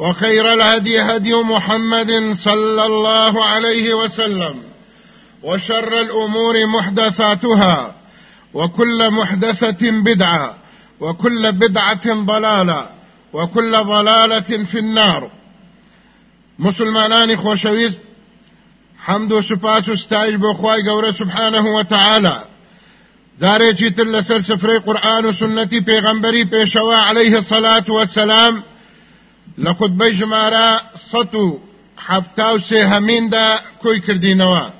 وخير الهدي هدي محمد صلى الله عليه وسلم وشر الأمور محدثاتها وكل محدثة بدعة وكل بدعة ضلالة وكل ضلالة في النار. مسلمانان خوشويست حمد و سوپاس و ستایش بۆ سبحانه و تعالی. جارێکی تر لەسەر سفرەی قورآن و سنەتی پێغەمبەری عليه الصلاة والسلام لقد بجمارا سطو حفتاو سه همین دا کوی کردینوا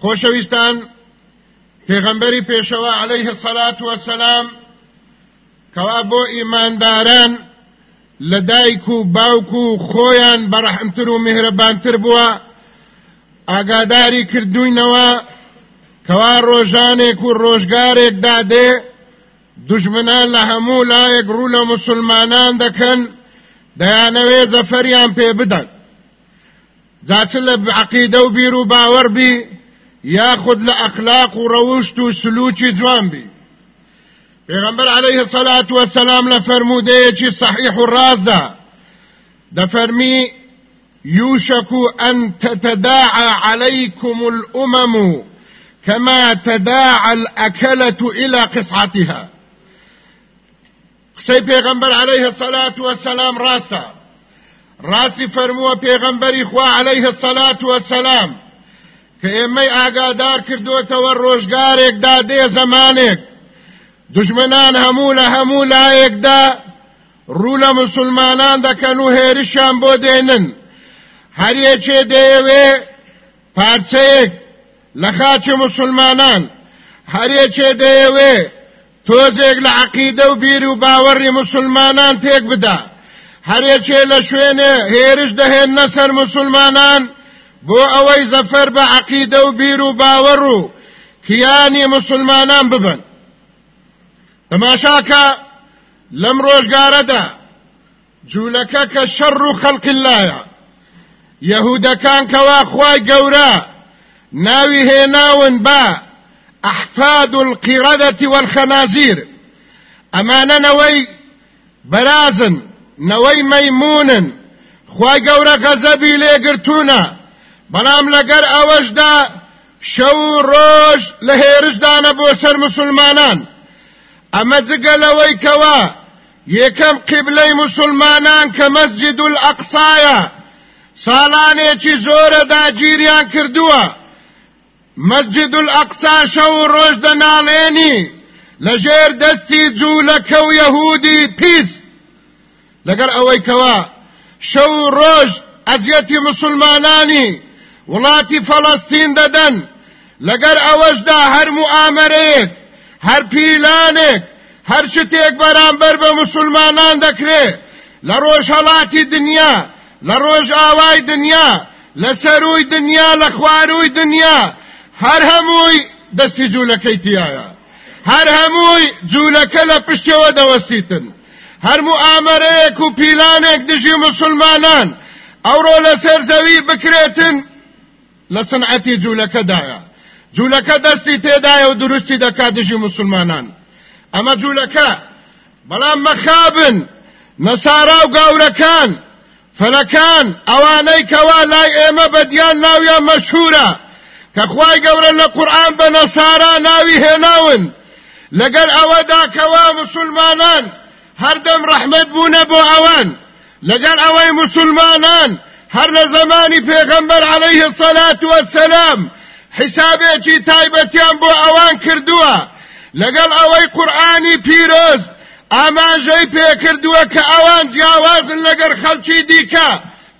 خوشویستان پیغمبری پیشوا علیه الصلاة والسلام کوابو ایمانداران لدایکو باوکو خویان برحمتر و مهربانتر بوا ئاگاداری کردوینەوە کەوا ڕۆژانێک و ڕۆژگارێک دادێ دژمنان لە هەموو لایەک ڕوو لە مسلمانان دەکەن دەیانەوێ زەفەریان پێ بدەن جاچ لە عقیدە و بیر و باوەڕ بی یاخود لە ئەخلاق و ڕەوشت و سلوکی جوان بی پێغەمبەر عليه الصلاة والسلام لە فەرمودەیەکی صحیح و ڕازدا دەفەرمی يوشك أن تتداعى عليكم الأمم كما تداعى الأكلة إلى قصعتها. قسەی پێغەمبەر عليه الصلاة والسلام ڕاستە. ڕاستی فەرمووە پێغەمبەری خوا عليه الصلاة والسلام کە ئێمەی ئاگادار کردوتەوە ڕۆژگارێکدا دێ زمانێک. دژمنان هەموو لە هەموو لایەکدا ڕوو لە مسلمانان دەکەن و هێرشیان بۆ دێنن. هەریەکێ دەیەوێ پارچەیەک لە خاچی مسلمانان. هەریەکێ دەیەوێ تۆزێک لە عقیدە و بیر و باوەڕی مسلمانان تێک بدا. هەرێکێ لە شوێنێ هێرش دەهێنە سەر مسلمانان بۆ ئەوەی زەفەر بە عقیدە و بیر و باوەڕ و کیانی مسلمانان ببن. تەماشاکە لەم ڕۆژگارەدا جوولەکە کە شەڕ و خەڵقی لایە. یەهودەکان کەوا خوای گەورە ناوی هێناون بە ئەحفاد القیڕەدەتی والخەنازیر ئەمانە نەوەی بەرازن نەوەی مەیمونن خوای گەورە غەزەبی لێگرتوونە بەڵام لەگەر ئەوەشدا شەو ڕۆژ لە هێرشدانە بۆ سەر مسلمانان. ئەمە جگەلەوەی کەوا یەکەم قیبلەی مسلمانان کە مەسجد الئەقسایە ساڵانێکی زۆرە داگیریان کردووە. مەسجد الئەقسا شەو ڕۆژ دەناڵێنی لەژێر دەستی جوولەکە و یەهودی پیس. لەگەر ئەوەی کەوا شەو ڕۆژ ئەزیەتی مسلمانانی وڵاتی فەڵەستین دەدەن لەگەر ئەوەشدا هەر موئامەرەیەک هەر پیلانێک هەر شتێک بەرامبەر بە مسلمانان دەکرێت لە ڕۆژهڵاتی دنیا لە ڕۆژ ئاوای دنیا لە سەروی دنیا لە خواروی دنیا. هەر هەمووی دەستی جوولەکەی تایە هەر هەمووی جوولەکە لە پشتەوە دەوەستیتن. هەر ئامەرەیەک و پیلانێک دژی مسلمانان. ئەوڕۆ لە سەرزەوی بکرێتن لە سنعەتی جوولەکەدایە. جوولەکە دەستی تێدایە و دروستی دەکا دژی مسلمانان. ئەمە جوولەکە بەڵام مەخابن نەسارا و گاورەکان فەلەکان ئەوانەی کەوا لای ئێمە بەدیان ناویان مەشهورە. كخواي قورا لقرآن بنصارى ناوي هناون لەگەڵ ئەوەدا کەوا مسلمانان هەردەم ڕەحمەت بوونە بۆ ئەوان لەگەڵ ئەوەی مسلمانان هەر لە زەمانی پێغەمبەر عليه الصلاة والسلام حسابەکی تایبەتیان بۆ ئەوان کردووە لەگەڵ ئەوەی قورئانی پیرۆز ئاماژەی پێکردووە کە ئەوان جیاوازن لەگەڵ خەڵکی دیکە.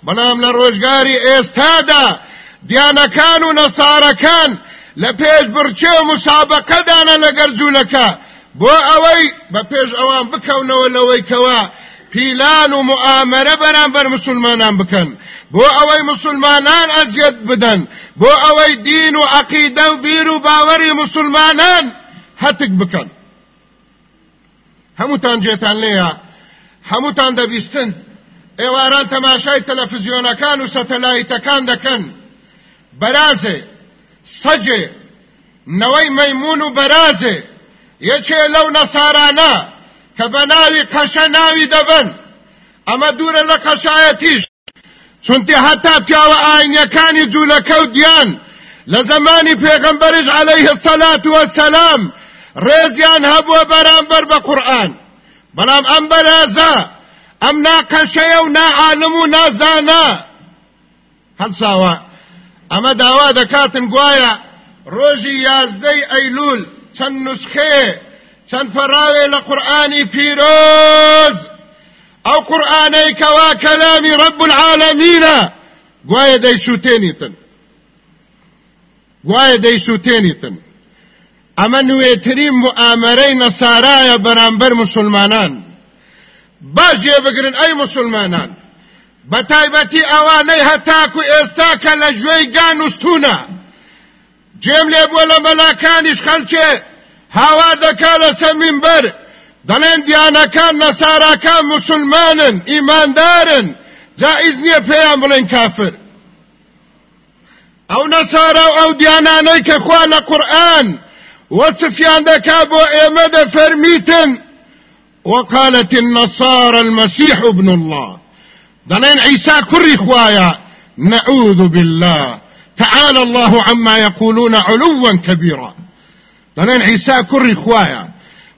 بەڵام لە ڕۆژگاری ئێستادا دیانەکان و نەسارەکان لە پێش بڕچێ و مسابقەدانە لەگەر جوولەکە بۆ ئەوەی بە پێش ئەوان بکەونەوە لەوەی کەوا پیلان و معامەرە بەرامبەر مسلمانان بکەن. بۆ ئەوەی مسلمانان ئەزیەت بدەن. بۆ ئەوەی دین و عقیدە و بیر و باوەری مسلمانان هەتک بکەن. هەمووتان جێتان لێیە. هەمووتان دەبیستن. ئێواران تەماشای تەلەفزیۆنەکان و سەتەلایتەکان دەکەن. بەرازێ سەجێ نەوەی مەیمون و بەرازێ. یەکێ لەو نەسارانە کە بە ناوی قەشە ناوی دەبن ئەمە دوورە لە قەشایەتیش چونتی هەتا پیاوە ئاینەکانی جوولەکە و دیان. لە زمانی پێغەمبەرش عەلەیه السەلات وەسەلام ڕێزیان هەبووە بەرامبەر بە قورئان بەڵام ئەم بەرازە ئەم ناقەشەیە و ناعالم و نازانە هەڵساوە ئەمە داوا دەکاتن گوایە ڕۆژی یازدەی ئەیلول چەند نسخێ چەند فەراوێ لە قورئانی پیرۆز. ئەو قورئانەی کەوا کەلامی ڕەب العالەمینە گوایە دەیسووتێنیتن گوایە دەیسووتێنیتن ئەمە نوێترین مؤامەرەی نەسارایە بەرامبەر مسلمانان. باجێ بگرن ئەی مسلمانان. بە تایبەتی ئەوانەی هەتاکو ئێستا کە لە گوێی گان وستونە جێم لێ بووە لە مەلاکانیش خەلکێ هاوا دەکا لە سەمینبەر دەڵێن دیانەکان نەساراکان مسلمانن ئیماندارن. جائز نییە پێیان بڵێن کافر. ئەو نەسارا و ئەو دیانانەی کە خوا لە وصفيان دكا بو ايمد فرميتن وقالت النصارى المسيح ابن الله. دەڵێن عیسا کوڕی خوایە نعوذ بالله. تعالى الله عما يقولون علوا كبيرا. دلين عيسى كري خوايا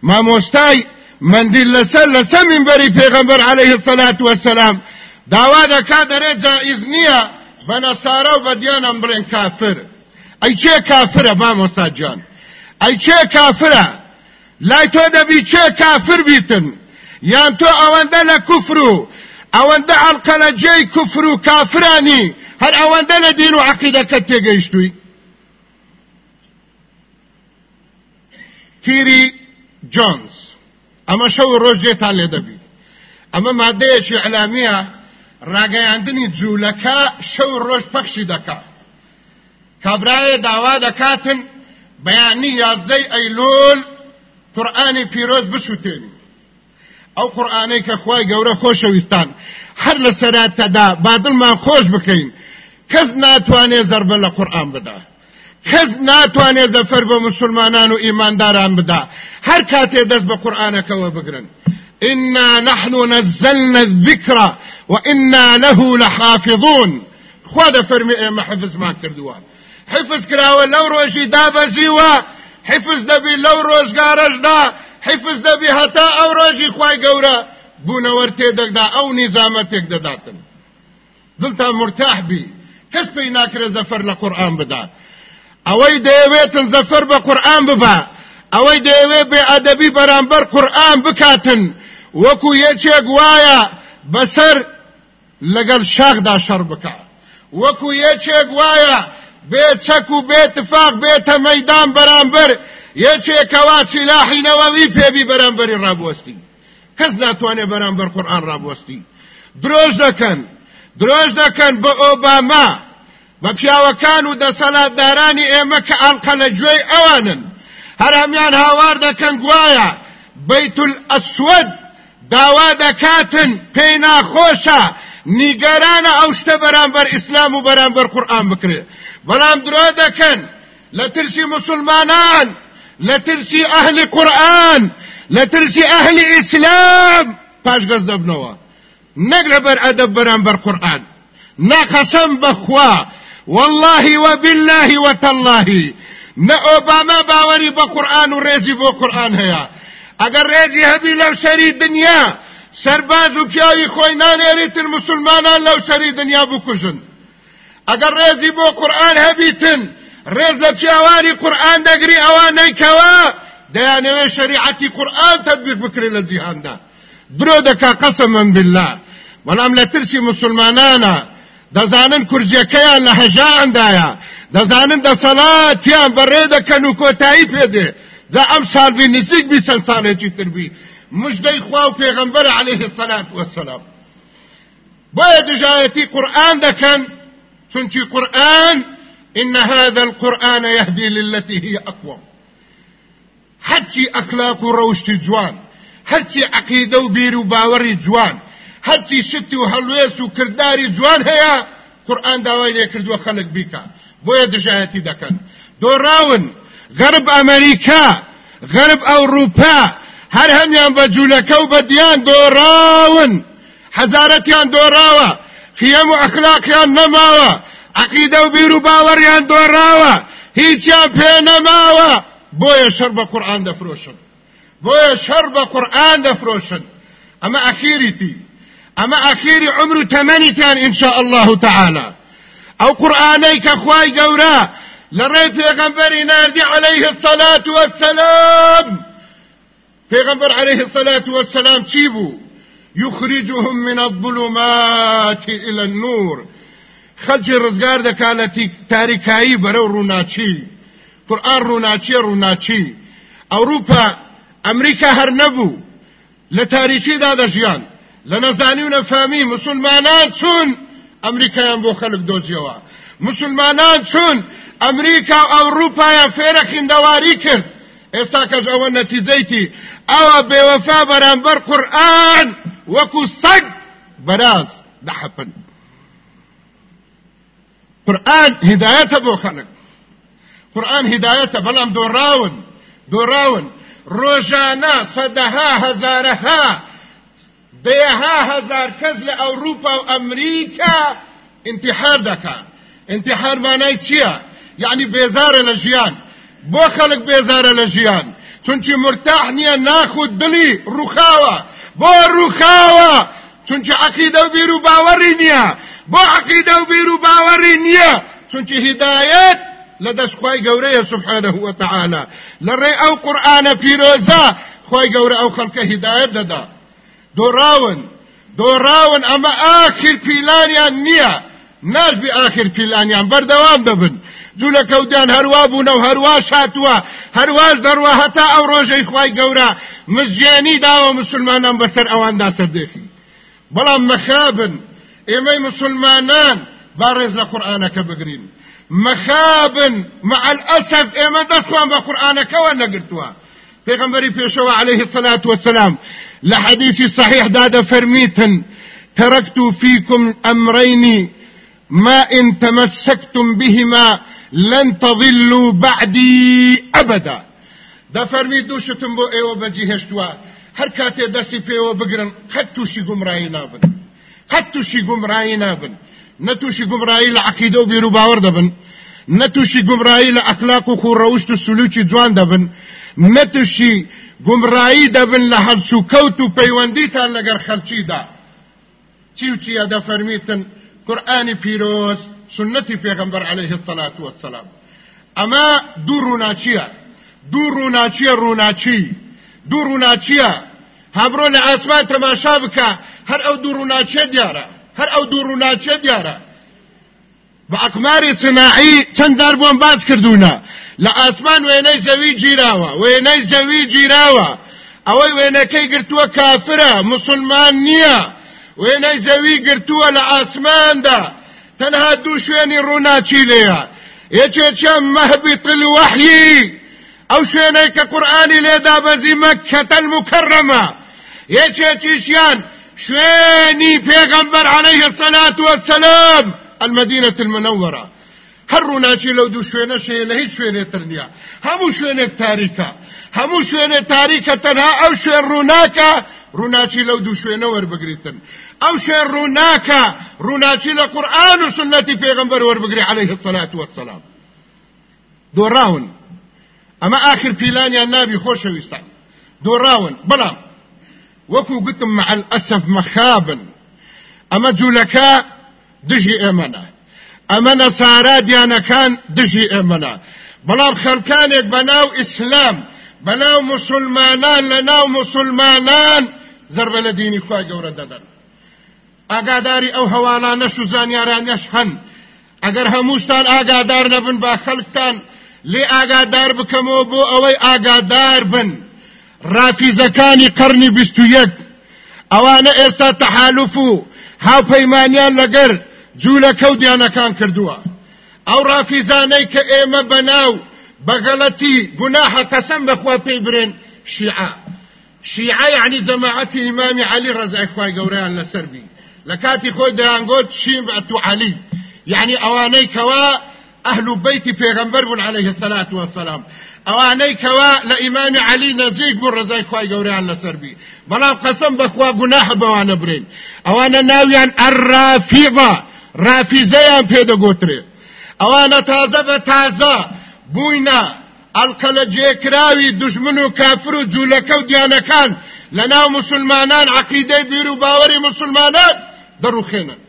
ما موستاي من دي لسل لسمن بري پیغمبر عليه الصلاة والسلام. داوا دەکا دەڵێ جائز نییە بە نەسارا و بە دیانان بڵێین کافر. ئەی چە کافر با مستاجان ئەی چێ کافرە لای تۆ دەبی چێ کافر بیتن یان تۆ ئەوەندە لە کوفر و ئەوەندە عەڵقە لە جێی کوفر و کافرانی هەر ئەوەندە لە دین و عەقیدەکەت تێگەیشتووی تیری جۆنز ئەمە شەو ڕۆژ جێتان لێ دەبی ئەمە مادەیەکی ئەلامیە ڕاگەیاندنی جوولەکە شەو ڕۆژ پەخشی دەکا کابرایە داوا دەکاتن بەیانی یازدەی ئەیلۆل قورآانی پیرۆز بسووتێنی ئەو قورآانەی کە خی گەورە خۆشەویستان هەر لە سەراتەدا بادڵمان خۆش بکەین کەس ناتوانێت زەربە لە قورآان بدا کەس ناتوانێت زەفەر بە مسلمانان و ئیمانداران بدا هەر کاتێ دەست بە قورآانەکەەوە بگرن. إنا نحن نزلنا الذكر وإنا له لحافظون. خوا دەفەرمی ئێمە حەفزمان کردووە حفظ کراوە لەو ڕۆژی دابەزیوە حفظ دەبی لەو ڕۆژگارەشدا حفظ دەبی هەتا ئەو ڕۆژی خوای گەورە بوونەوە تێدەکدا ئەو نیزامە تێک دەداتن. دڵتان مرتاح بی. کەس پێی ناکرێت زەفەر لە قورئان بدا. ئەوەی دەیەوێتن زەفەر بە قورئان ببا. ئەوەی دەیەوێت بێ ئەدەبی بەرامبەر قورئان بکاتن. وەکو یەکێک وایە بەسەر لەگەڵ شاخدا شەڕ بکە وەکو یەکێک وایە بێ چەک و بێ تفاق بێتە مەدان بەرامبەر. یەکێکەوە سیلاحی نەوەوی پێبی بەرامبەری ڕابوەستی کەس ناتوانێت بەرامبەر قورآن ڕابوەستی درۆژ دەکەن درۆژ دەکەن بە ئۆباما بە پیاوەکان و دەسەلاتدارانی ئێمە کە ئەڵقە لە گوێی ئەوانن هەر هەمیان هاوار دەکەن گوایە بەیتول ئەسود داوا دەکاتن پێی ناخۆشە نیگەرانە ئەو شتە بەرامبەر ئیسلام و بەرامبەر قورآن بکرێت بەڵام درۆ دەکەن لە ترسی مسلمانان. لە ترسی ئەهلی قورآن لە ترسی ئەهلی ئیسلام پاشگەز دەبنەوە نەک لەبەر ئەدەب بەرامبەر قورآن ناقەسەم بەخوا والله وبالله وتالله. نە ئۆباما باوەری بە قورآن و ڕێزی بۆ قورآن هەیە ئەگەر ڕێزی هەبی لەو سەری دنیا سەرباز و پیاوی خۆی نانێریتن مسلمانان لەو سەری دنیا بکوژن ئەگەر ڕێزی بۆ قورآن هەبیتن ڕێز لە پیاوانی قورآن دەگری ئەوانەی کەوە دەیانەوێ شریعەتی قورآن تەدبیق بکرێت لە جیهاندا درۆ دەکا قەسەمەن بالله. بەڵام لە ترسی مسلمانانە دەزانن کورجەکەیان لە هەژاندایە دەزانن دەسەڵاتیان بەڕێ دەکەن و کۆتایی پێدێ جا ئەم ساڵبی نزیک بی چەند ساڵێکی تربی مژدەی خوا و پێغەمبەر عليه الصلاة والسلام. بۆیە دژایەتی قورآن دەکەن چونکی قورآن إن هذا القرآن يهدي للتي هي هرچی ئەخلاق و ڕەوشتی جوان هەرچی عقیدە و بیر جوان هەرچی شتی و هەلوێس جوان هەیە قورآن داوای لێ کردووە خەڵک بیکە بۆیە دژایەتی دەکەن دۆڕاون غەرب ئەمریکا غەرب ئەوروپا هەر هەمیان بە جوولەکە و بە دییان دۆڕاون حەزارەتیان دۆڕاوە خیەم عقیدە و بیر و باوەڕیان دۆڕاوە هیچیان پێ نەماوە بۆیە شەر بە قورآن دەفرۆشن بۆیە شەر بە قورآن دەفرۆشن ئەمە ئەخیریتی ئەمە ئەخیری عمر و تەمەنیتان ئینشاء الله تعالى. ئەو قورآانەی کە خوای گەورە ڕێ پێغەمبەری ناردی عليه الصلاة والسلام. پێغەمبەر عليه الصلاة والسلام چی يخرجهم من الظلمات إلى النور. خەلکی ڕزگار دەکا لە تاریکایی بەرەو ڕووناچی. قورآن ڕووناچیە ڕووناچی. ئەوروپا ئەمریکا هەر نەبوو. لە تاریکیدا دەژیان. لە نەزانی و نەفامی مسلمانان چون ئەمریکایان بۆ خەلک دۆزیەوە. مسلمانان چون ئەمریکا و ئەوروپایان فێرە خیندەواری کرد. ئێستا کەس ئەوە نەتیجەیتی ئەوە بێوەفا بەرامبەر قورآن وەکو سەگ بەراز قورآن هدایەتە بۆ خەڵک قورآن هدایەتە بەڵام دۆڕاون دۆڕاون ڕۆژانە سەدەها هەزارەها دەیەها هەزار کەس لە ئەوروپا و ئەمریکا انتحار دەکا انتحار یعنی بێزارە لە ژیان. بۆ خەڵک بێزارە لە ژیان. چونکی مرتاح نییە ناخود دڵی ڕوخاوە بۆ ڕوخاوە چونکی عقیدە و بیر و باوەڕی نییە. بۆ عقیدە و بیر و باوەڕی نییە. چونکی هدایەت لە دەست خوای گەورەیە سبحانه وتعالى لەڕێ ئەو قورئانە پیرۆزە خۆی گەورە ئەو خەڵکە هدایەت دەدا. دۆڕاون دۆڕاون ئەمە ئاخر پیلانیان نییە. ناشبی ئاخر پیلانیان بەردەوام دەبن. جوولە کەوتیان هەروە بوونە و هەروە شاتووە. هەرواز دەڕوە هەتا ئەو ڕۆژەی خی گەورە. مزیێنی داوە مسلمانان بەسەر ئەواندا سەردێخی بەڵام مەخابن ئێمەی مسلمانان با ڕێز لە قورآانەکە بگرین مەخابن مع الأسف ئێمە دەستوان بە قورآانەکەەوە نەگرتووە پێغمبەری پێشەوە عليه الصلاة والسلام لحديث صحيح داد فرميتا تركت فيكم أمرين ما إن تمسكتم بهما لن تضلوا بعدي أبدا. دا فرمي دوشتم بو أيوه بجيهشتوا هر كاتي دسي فيوه بقرن توشي قمرائي نابن. قد توشي قمرائي نابن نتوشي قمرائي لعقيدة وبيرو باور دبن نتوشي قمرائي لأخلاق وخوروشت السلوكي جوان دبن نتوشي گومڕایی دەبن لە هەڵچوو کەوت و پەیوەندیتان لەگەر خەلچیدا چی و چیە دەفەرمیتن؟ قورئانی پیرۆز سوننەتی پێغەمبەر عليه الصلاة والسلام ئەمە دوو ڕووناچیە. دوو ڕووناچیە ڕووناچی. دوو ڕووناچیە هەبرۆ لە ئاسمان تەماشا بکە. هەر ئەو دوو ڕووناچیە دیارە. هەر ئەو دوو ڕووناچیە دیارە. بە ئەقماری سناعی چەند دار بۆم باز کردوونە. لە ئاسمان وێنەی زەوی گیراوە وێنەی زەوی گیراوە ئەوەی وێنەکەی گرتووە کافرە مسلمان نییە. وێنەی زەوی گرتووە لە ئاسماندا. تەنها دوو شوێنی ڕووناچی لێە یەکێکیان مەهبط الوحی ئەو شوێنەی کە قورآانی لێدا بەزی مەکەتە المکەڕەمە یەکێکیشیان شوێنی پێغەمبەر عليه الصلاة والسلام المدينة المنورة هەر ڕووناچی لەو دوو شوێنە شەیە لە هیچ شوێنێتر نییە. هەموو شوێنێک تاریکە. هەموو شوێنێ تاریکە تەنها ئەو شوێن ڕووناکە ڕووناچی لەو دوو شوێنە وەربگریتن. ئەو شوێن ڕووناکە ڕووناچی لە قورآن و سنەتی پێغەمبەر وەربگری عليه الصلاة والسلام دۆڕاون. ئەمە آخر پیلانیان نابی خۆشەویستان دۆڕاون. بەڵام وەکو گوتم مع الأسف مخابن ئەمە جوولەکە دژی ئێمەە ئەمە نەسارا دیانەکان دژی ئێمەە بەڵام خەلکانێک بەناو ئیسلام بەناو مسلمانان لە ناو مسلمانان زربە لە دینی خوای گەورە دەدەن. ئاگاداری ئەو هەواڵانەش و زانیارانەش هەن. ئەگەر هەمووشتان ئاگادار نەبن با خەڵکتان لێ ئاگادار بکەمەوە بۆ ئەوەی ئاگادار بن. ڕافیزەکانی قەرنی بیست و یەک ئەوانە ئێستا تەحالوف و هاوپەیمانیان لەگەر جوولە کەوتیانەکان کردووە ئەو ڕافیزانەی کە ئێمە بەناو بەگەڵەتی گوناحە قەسەم بەخوا پێی برێن شیعە شیعە یعنی جەماعەتی ئیمامی علی ڕزای خوای گەورەیان لەسەر بی لە کاتی خۆی دەیانگۆت شیم ئەتو علی یعنی ئەوانەی کەوا ئەهل بەیتی پێغەمبەر بوون عليه الصلاة والسلام. ئەوانەی کەوا لە ئیمامی علی نزیک بوو ڕزای خوای گەوریان لەسەر بی. بەڵام قەسەم بەخوا گوناح بەوانە برین. ئەوانە ناویان ئەرافیضە ڕافیزەیان پێدەگۆترێ. ئەوانە تازە بە تازە بووینە ئەڵقەلە جێکراوی دژمن و کافر و جوولەکە و دیانەکان لە ناو مسلمانان عقیدەی بیر و باوەری مسلمانان دەڕوخێنن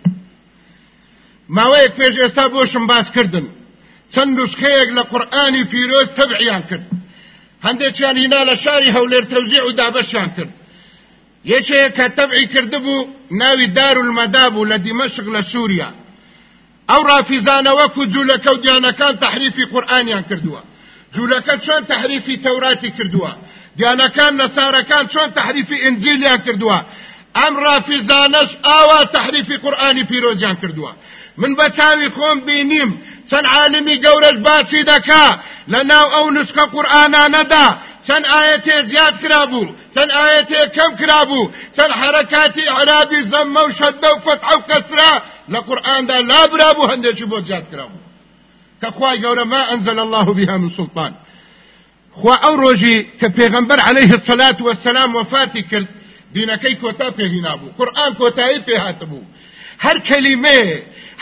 ماوەیەک پێش ئێستا بۆشم باس کردن چەند نسخەیەک لە قورآنی پیرۆز تەبعیان کرد. هەندێکیان هینا لە شاری هەولێر تەوزیع و دابەشیان کرد. یەکێک کە تەبعی کردبوو ناوی دارولمەدا بوو لە دیمەشق لە سووریا. ئەو ڕافیزانە وەکو جوولەکە و دیانەکان تەحریفی قورآانیان کردووە. جوولەکە چۆن تەحریفی تەوراتی کردووە؟ دیانەکان نەسارەکان چۆن تەحریفی ئنجیلیان کردووە؟ ئەم ڕافیزانەش ئاوا تەحریفی قورآانی پیرۆزیان کردووە. من بە چاوی خۆم بینیم چەند عالمی گەورەش باسی دەکا لە ناو ئەو نسکە قورآانانەدا چەند ئاەتێ زیاد کرابوو چەند ئاەتێ کەم کرابوو چەند حرەکاتی عرابی زەممە و شەدە و فەتح و کەسرا لە قورآاندا لابرابوو هەندێکی بۆ زیاد کرابوو. ما ئەنزل الله بها من سلطان. خوا کە پێغەمبەر عليه الصلاة والسلام وفاتی کرد دینەکەی کۆتا پێهینا بوو قورآن کۆتایی پێهاتبوو هەر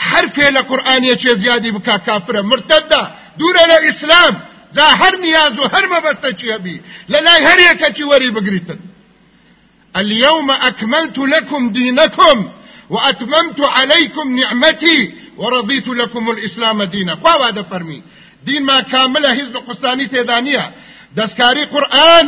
کەلیمێ حرفێ لە قورآانیەکێ زیادی بکا کافرە مرتدە دوورە لە ئیسلام جا هەر نیاز و هەر مەبەستە چیە بی لە لای هەر یەکەکی وەری بگریتن. اليوم أكملت لكم دينكم وأتممت عليكم نعمتي ورضيت لكم الإسلام دينا خوا هذا فرمي دين ما كاملة هزن قستاني تيدانية دسكاري قرآن.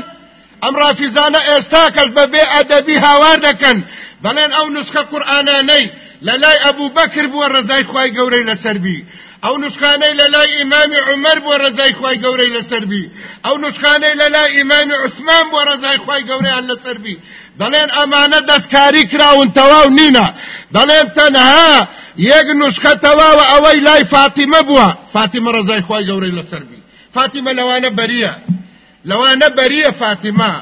ئەم ڕافیزانە ئێستاکەش بەبێ ئەدەبی هاوار دەکەن بەڵێن ئەو نسخە قورآانانەی لە لای ئەبوو بەکر بووە ڕزای خی گەورەی لەسەربی ئەو نسخانەی لە لای ئیمامی عمەر بووە ڕزای خی گەورەی لەسەربی ئەو نسخانەی لە لای ئیمامی عوسمان بووە ڕزای خی گەورەیان لەسەربی دەڵێن ئەمانە دەستکاری کراون تەواو نینە. دەڵێن تەنها یەک نسخە تەواوە ئەوەی لای فاتیمە بووە. فاتیمە ڕزای خی گەورەی لەسەربی فاتیمە لەوانە بەریە. لەوانە بەریە فاتیما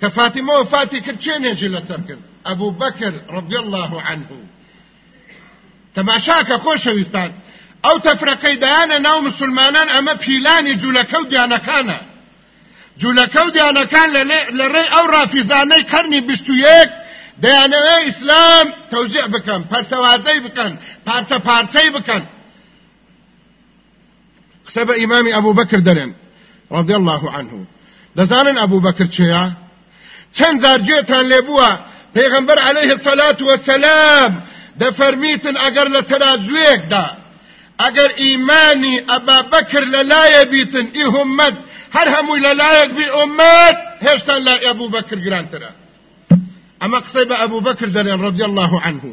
کە فاتیمە وفاتی کرد چێنێکی لەسەر کرد؟ ئەبوو بەکر ڕضی الله عنه تەماشاکە خۆشەویستان ئەو تەفرەکەی دایانە ناو مسلمانان ئەمە پیلانی جوولەکە و دیانەکانە. جوولەکە و دیانەکان لە ڕێی ئەو ڕافیزانەی قەرنی بیست و یەک دەیانەوێ ئیسلام تەوزیع بکەن پەرتەوازەی بکەن پارچە پارچەی بکەن. قسە بە ئیمامی ئەبوو بەکر دەرێن رضي الله عنه. دەزانن ئەبوو بەکر چێە چەند جار گوێتان لێبووە پێغمبەر عليه الصلاة والسلام دەفەرمیتن ئەگەر لە تەرازوێکدا ئەگەر ئیمانی ئەبا بەکر لەلایە بیتن ئی همەت هەر هەمووی لەلایەک بی ئومەت هێشتا لای ئەبوو بەکر گرانترە ئەمە قسەی بە ئەبوو بەکر دەرێن رضي الله عنه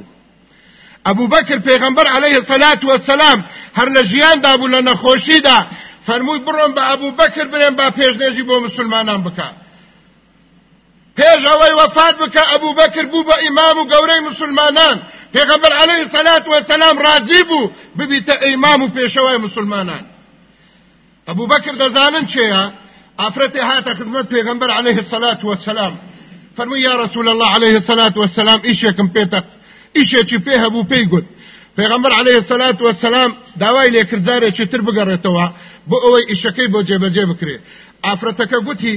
ابو بکر پیغمبر علیه الصلاة والسلام هر لجیان دا بو لنخوشی دا. فرموی بڕۆم بە ئەبوو بەکر برێن با پێشنێژی بۆ مسلمانان بکە پێش ئەوەی وەفات بکە ئەبوو بەکر بوو بە ئیمام و گەورەی مسلمانان. پێغەمبەر عليه الصلاة والسلام ڕازی بوو ببیتە ئیمام و پێشەوەی مسلمانان. ئەبوو بەکر دەزانن چێە؟ ئافرەتی هاتە خزمەت پێغەمبەر عليه الصلاة والسلام فەرمووی يا رسول الله عليه الصلاة والسلام ئیشێکم پێتە. ئیشێکی پێ هەبوو پێی گوت. پێغەمبەر عەلەیهی سەلات وەسەلام داوای لێکرد جارێکی تر بگەڕێتەوە بۆ ئەوەی ئیشەکەی بۆ جێبەجێ بکرێ. ئافرەتەکە گوتی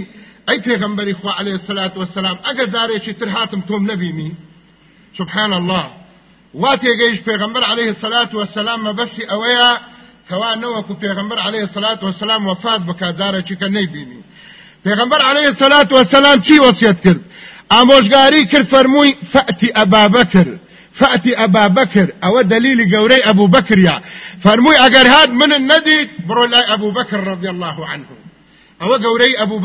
ئەی پێغەمبەری خوا عليه الصلاة والسلام ئەگە جارێکی تر هاتم تۆم نەبینی سبحان الله. وا تێگەیش پێغەمبەر عليه الصلاة والسلام مەبەسی ئەوەیە کەوا نەوەکو پێغەمبەر عليه الصلاة والسلام وفات بکات جارێکی کە نەیبینی. پێغەمبەر عليه الصلاة والسلام چی وەسیەت کرد؟ ئامۆژگاری کرد فەرمووی فەتی ئەبا بەکر فأتي أبا بكر أو دليل قوري أبو بكر يا فرموي أقر هاد من الندي برو لا أبو بكر رضي الله عنه. أو قوري أبو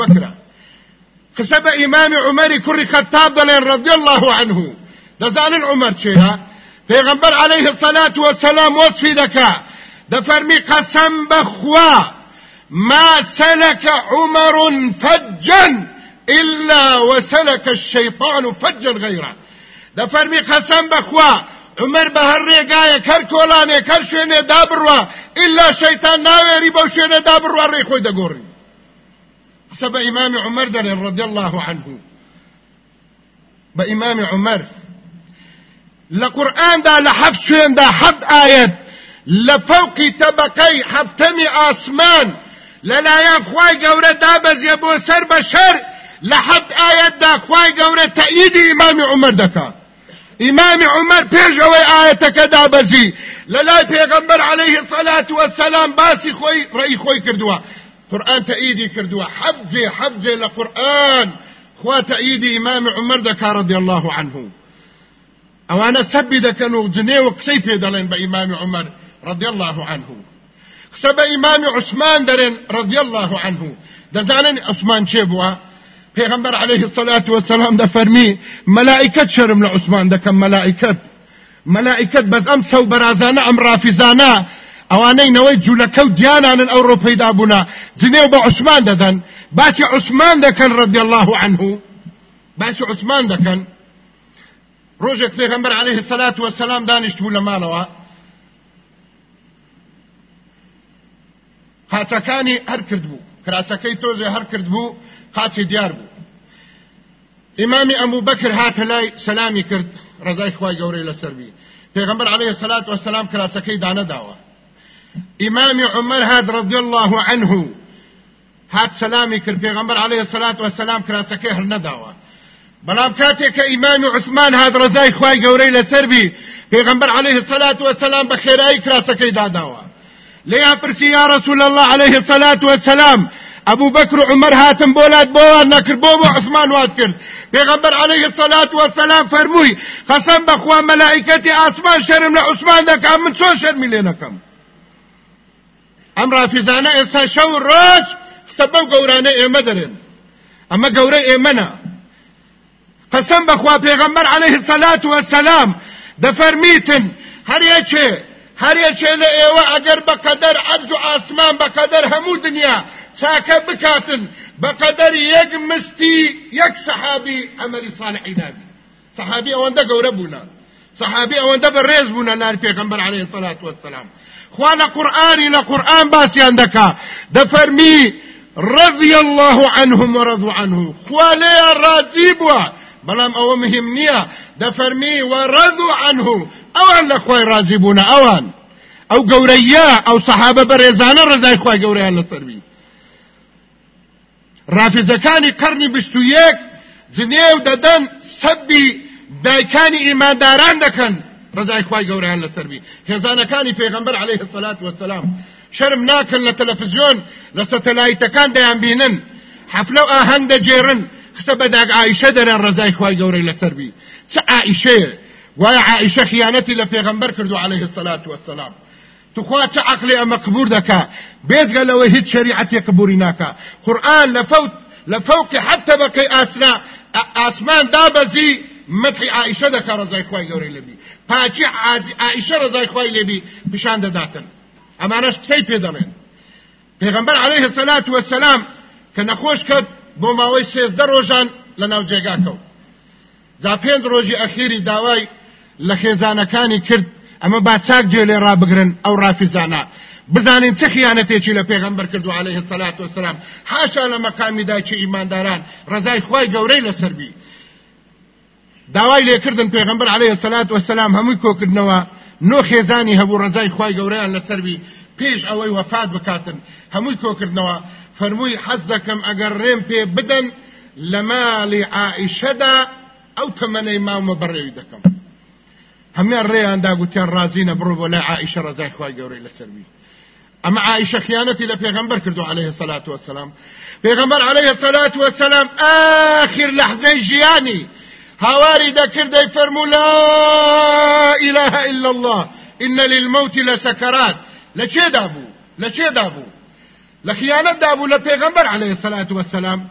خسب إمام عمر كري خطاب دلين رضي الله عنه. دزان العمر شيها پیغمبر عليه الصلاة والسلام وصفي دكا دفرمي قسم بخوا. ما سلك عمر فجا إلا وسلك الشيطان فجا غيره. دەفەرمی قەسەم بەخوا عمر بە هەر ڕێگایە کەر کۆلانێ کەر شوێنێ دابڕوە ئللا شەیتان ناوێری بەو شوێنە دابڕوە ڕێ بە ئیمامی عمر دەرێن ڕەدی الله عنه. بە ئیمامی عمر. لە حەفت شوێندا حەفت ئاەت لە فەوقی تەبەقەی حەفتەمی ئاسمان لەلایەن خوای گەورە دابەزیە بۆ سەر بە شەر لە حەفت ئاەتدا خوای گەورە تەئیدی ئیمامی عمر دەکات إمام عمر آیتەکە دابەزی لە لای پێغەمبەر عليه الصلاة والسلام باسی خۆی ڕێی خۆی کردووە قورآن تەئیدی کردووە حەبجێ حەبجێ لە قورآن خوا تەئیدی إمام عمر دەکا رضی الله عنه. ئەوانە سەبی دەکەن و جنێ و قسەی پێ دەڵێن بە إمام عمر رضی الله عنه. قسە بە إمام عثمان دەرێن رضی الله عنه. دەزانن عثمان بووە پیغمبر عليه الصلاة والسلام ده فرمي ملائكة شرم لعثمان ده كم ملائكة ملائكة بس أم سو برازانا أم رافزانا. اواني نوي جولكو ديانا عن الاوروبي دابونا زنيو بعثمان ده دن باسي عثمان ده كان رضي الله عنه باسي عثمان ده كان روجك پیغمبر عليه الصلاة والسلام دانشت بولا مالوا هاتەکانی هەر کرد بوو. کراسەکەی تۆزێ هەر کرد بوو قاچی دیار بوو. ئیمامی ئەموو بەکر هاتە لای سەلامی کرد ڕزای خوای گەورەی لەسەربی پێغمبەر عليه الصلاة والسلام کراسەکەی دانەداوە. ئیمامی عمر هاد رضي الله عنه. هات سلامی کرد پێغمبەر عليه الصلاة والسلام هەر نەداوە بەڵام کاتێک کە ئیمامی عثمان هاد ڕزای خوای گەورەی لەسەربی پێغمبەر عليه الصلاة والسلام خێرایی کراسەکەی داداوە لێیان پرسی یا رسول الله عليه الصلاة والسلام أبو بكر عمر هاتم بولاد بوان نكر بوبو عثمان واد کرد پیغمبر عليه الصلاة والسلام فرموي قسم بخوا ملائكتي آسمان شرم لعثمان دكا من چون شرمي ام رافزانه استا شو روش سبب قورانه ايمه درن اما قوره ايمنا قسم بخوا پیغمبر عليه الصلاة والسلام دفرميتن هر يچه هر يچه لئيوه اگر بقدر عرض آسمان بقدر همو دنیا چاکە بکاتن بەقەدەر یەک مستی یەک سەحابی ئەمەری صالحی دابی. سەحابی ئەوەندە گەورە بوونا. سەحابی ئەوەندە بەڕێز بوونا نار پێغەمبەر عليه الصلاة والسلام خوا لە قورئانی لە قورئان باسییان دەکا دەفەرمی رضي الله عنهم ورضوا عنه. خوا لێیان ڕازی بووە نییە دەفەرمی وەڕضوا عنه ئەوان لە خوای ڕازی بوونە ئەوان ئەو گەورەیە ئەو سەحابە بەڕێزانە ڕزای خوای گەورەیان لەسەروی ڕافزەکانی قەرنی بست و یەک جنێو دەدەن سەبی دایکانی ئیمانداران دەکەن ڕزای خوای گەوریان لەسەربی هێزانەکانی پێغەمبەر عليه الصلاة والسلام شرم ناکەن لە تەلەڤیزیۆن لە سەتەلایتەکان دەیان بینن حەفلە ئاهەنگ دەجێرن خستە بەداگ عائشە دەرێن ڕزای خوای گەورەی لەسەربی چ عائشەیە؟ وایە عائشە خیانەتی لە پێغەمبەر کردو عليه الصلاة والسلام تخوا چه عقلی اما قبور دکا بیدگا لو هیچ شریعتی قبوری ناکا. قرآن لفوت لفوق حتى بقي آسنا آسمان دابزي مدحي عائشة دكا رضاي خواهي قوري لبي پاچی عائشە ڕزای خۆی لێبی پیشان دەداتن. ئەمانەش قسەی پێ دەڵێن؟ پێغەمبەر عليه الصلاة والسلام کە نەخۆش کرد بۆ ماوەی سێزدە ڕۆژان لە ناو جێگا کەوت جا پێنج ڕۆژی ئەخیری داوای لە خێزانەکانی کرد ئەمە با چاک جێ لێ ڕابگرن ئەو ڕافیزانە. بزانین چه خیانەتێکی لە پێغەمبەر کردو عليه الصلاة والسلام حاشا لە مەقامی دایکی ئیمانداران ڕزای خوای گەورەی لەسەربی داوای لێکردن پێغەمبەر عليه الصلاة والسلام هەمووی کۆکردنەوە. نۆ خێزانی هەبوو ڕزای خوای گەورەیان لەسەربی پێش ئەوەی وەفات بکاتن. هەمووی کۆکردنەوە. فەرمووی حەز دەکەم ئەگەر ڕێم پێ بدەن لە ماڵی عائشەدا ئەو تەمەنەی ماومە بەڕێوی دەکەم. هەمان ڕێیاندا گوتیان رازینە بڕۆ بۆ لای عائشە ڕزای خوای گەورەی لەسەروی ئەمە عائشە خیانەتی لە پێغەمبەر کردو عليه الصلاة والسلام پێغەمبەر عليه الصلاة والسلام آخر لحظەی ژیانی هاواری دەکردەی فەرموو لا إله إلا الله. إن للموت لسكرات. لچێدا بوو لە خیانەتدا بوو لە پێغەمبەر عليه الصلاة والسلام.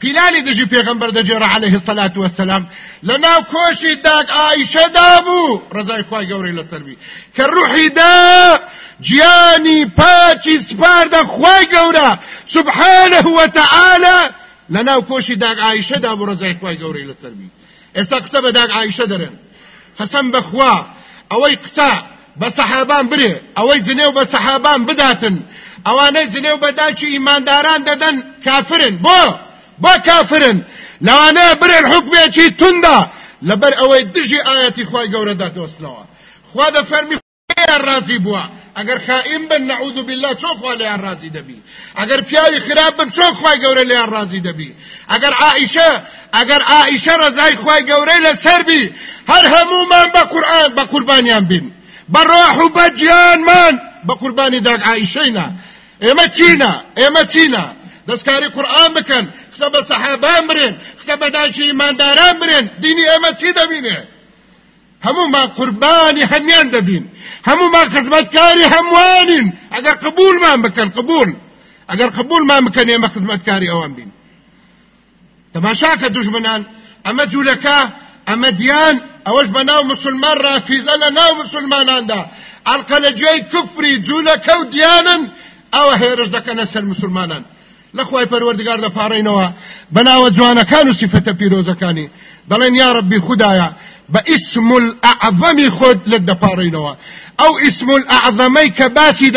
پیلانی دژی پێغەمبەر دەجێڕە عليه الصلاة والسلام. لە ناو کۆشی داک ئایشەدا بوو ڕزای خوای گەورەی لەسەروی کە ڕوحی دا گیانی پاچی سپاردە خوای گەورە سبحانه وتعالى. لە ناو کۆشی داک ئایشەدا بوو ڕزای خوای گەورەی لەسەروی ئێستا قسە بە داک ئایشە دەرێن. قەسەم بەخوا ئەوەی قسە بە سەحابان برێ ئەوەی جنێو بە سەحابان بداتن. ئەوانەی جنێو بەداچی ئیمانداران دەدەن کافرن. بۆ بۆ کافرن. لەوانەیە برێن حکمێکی توندا. لەبەر ئەوەی دژی ئاەتی خی گەورەدا دۆستنەوە خوا دە فەرمی ڕازی بووە. ئەگەر خائیم بن نعوذ بالله چۆن خوا لێیان ڕازی دەبی؟ ئەگەر پیاوی خراپ بن چۆن خی گەورە لێیان ڕازی دەبی؟ ئەگەر عائیشە ئەگەر عائیشە ڕزای خی گەورەی لەسەربی هەر هەمومان بە قورآن بە قوربانیان بین. بەڕۆح و بە گیانمان بە قوربانی داگ عائیشەینا ئێمە چینە ئێمە چینە دەستکاری قورآن بکەن. قسە بە سەحابان برێن. قسە بە داچی ئیمانداران برێن. دینی ئێمە چی دەبینێ هەمومان قوربانی هەمیان دەبین هەمومان خزمەتکاری هەموانین ئەگەر قبولمان بکەن قبول ئەگەر قبولمان بکەن ئێمە خزمەتکاری ئەوان بین. تەماشاکە دوژمنان ئەمە جوولەکە ئەمە دیان ئەوەش بە ناو مسلمان ڕافیزە لە ناو مسلماناندا ئەڵقە لە گوێی کوفری جوولەکە و دیانن ئەوە هێرش دەکەنە سەر مسلمانان. لەخوای پەروەردگار دەپارڕینەوە بەناوە جوانەکان و سیفەتە پیرۆزەکانی دەڵێن یا ڕبی خوددایە بە ئیسم الأعظمی خۆت لە دەپارڕینەوە ئەو ئیسم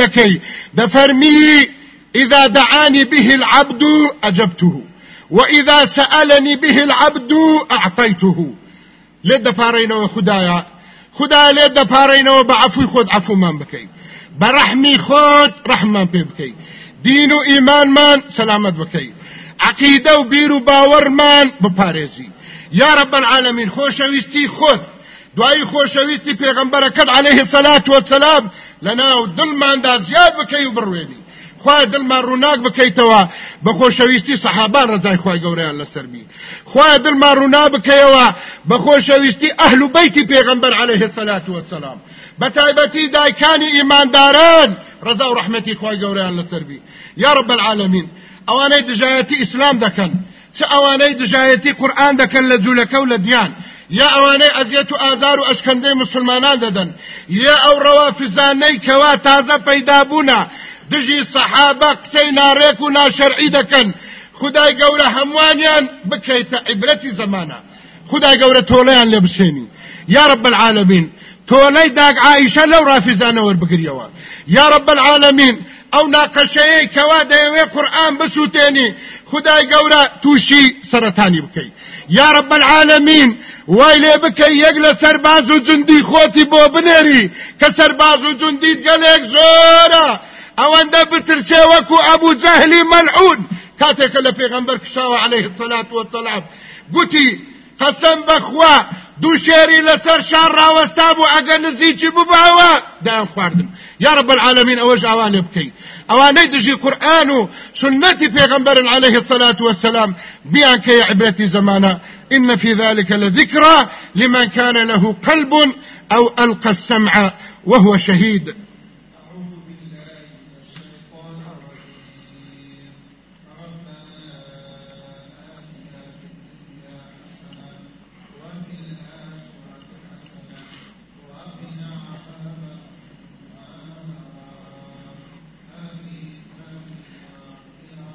دەکەی دەفەرمی إذا دعاني به العبد أجبته. وإذا سألني به العبد أعطيته. لێت دەپارڕینەوە خدایە خدا لێت دەپارڕینەوە بە عفوی خۆت عفومان بکەی بە ڕەحمی خۆت ڕەحمان پێ بکەی دین و ئیمانمان سەلامەت بکەی عقیدە و بیر و باوەڕمان یا رب العالمین خۆشەویستی خۆت دوایی خۆشەویستی پێغەمبەرەکەت عليه الصلاة والسلام لەناو دڵماندا زیاد بکەی و بڕوێنی خوای دڵمان ڕووناک بکەیتەوە بە خۆشەویستی سەحابان ڕزای خوای گەورەیان لەسەربی خوای دڵمان ڕوونا بکەیەوە بە خۆشەویستی ئەهل و بەیتی پێغەمبەر عليه الصلاة والسلام بە تایبەتی دایکانی ئیمانداران ڕزا و ڕەحمەتی خوای گەورەیان لەسەربی یا رب العالمین ئەوانەی دژایەتی ئیسلام دەکەن. چه ئەوانەی دژایەتی قورآن دەکەن لە جوولەکە و لە دیان. یا ئەوانەی ئەزیەت و ئازار و ئەشکەندەی مسلمانان دەدەن. یا ئەو ڕەوافزانەی کەوا تازە پەیدا بوونە دژی سەحابە قسەی ناڕێک و ناشەرعی دەکەن. خدای گەورە هەموانیان بکەیتە عیبرەتی زمانە. خدای گەورە تۆڵەیان لێ یا رب العالمین تۆلەی داگ عائشە لەو ڕافزانە وەربگریەوە. یا رب العالمین ئەو ناقەشەیە کەوا دەیەوێ قورآن بسووتێنی. خدای گەورە تووشی سەرەتانی بکەی. یا رب العالمین وای لێ بکەی یەک لە سەرباز و جندی خۆتی بۆ بنێری کە سەرباز و جندیت گەلێک زۆرە. ئەوەندە بترسێ وەکو ئەبوو جەهلی مەلعون کاتێکە لە پێغەمبەر کشاوە عليه الصلاة والسلام گوتی قەسەم بەخوا دوو شێری لەسەر شار ڕاوەستا بوو ئەگە نزیکی بباوە دایان یا رب العالمین ئەوەش ئەوانێ بکەی. ئەوانەی دژی قورآن و سنەتی پێغەمبەر عليه الصلاة والسلام بیان کە عبرەتی زمانە إن في ذلك لذكرى لمن كان له قلب أو ألقى السمع وهو شهيد.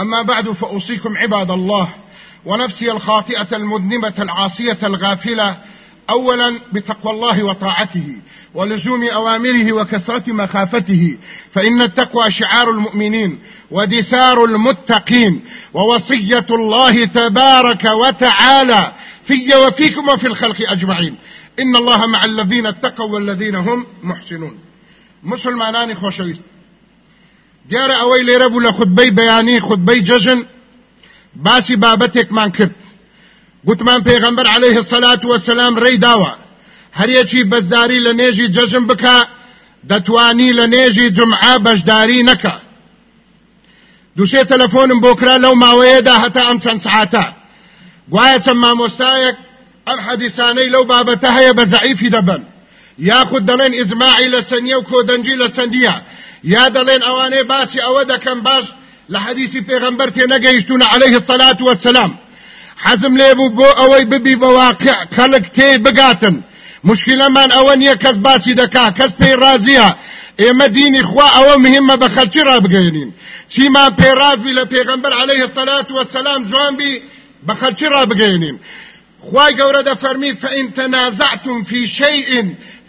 أما بعد فأوصيكم عباد الله ونفسي الخاطئة المذنبة العاصية الغافلة أولا بتقوى الله وطاعته ولزوم أوامره وكثرة مخافته فإن التقوى شعار المؤمنين ودثار المتقين ووصية الله تبارك وتعالى في وفيكم وفي الخلق أجمعين. إن الله مع الذين اتقوا والذين هم محسنون. مسلمانانی خۆشەویست دیارە ئەوەی لێرە بوو لە خودبەی بەیانی خودبەی جەژن باسی بابەتێکمان کرد گوتمان پێغەمبەر عليه الصلاة والسلام ڕێی داوە هەرێکی بەزداری لە نێژی جەژن بکە دەتوانی لە نێژی جمعە بەشداری نەکە دووسێ تەلەفۆنم بۆ کرا لەو ماوەیەدا هەتا ئەم چەند سعاتە گوایە چەند مامۆستایەک ئەم حەدیسانەی لەو بابەتە هەیە بە زەعیفی دەبن یاخود دەڵێن ئیزماعی لە سەنیە و کۆدەنجی لە یا دەڵێن ئەوانەی باسی ئەوە دەکەم باش لە حەدیسی عليه الصلاة والسلام. حەزم لێ بوو بۆ ئەوەی ببی بە واقع خەڵک تێ بگاتن مشکلەمان ئەوە نییە کەس باسی دەکا کەس پێی رازیە ئێمە دینی خوا ئەوە مهمە بە خەلکی ڕابگەێنین چیمان پێڕازبی لە عليه الصلاة والسلام جوان بی بە خەلکی ڕابگەێنین خوای گەورە دەفەرمی فإن تنازعتم في شيء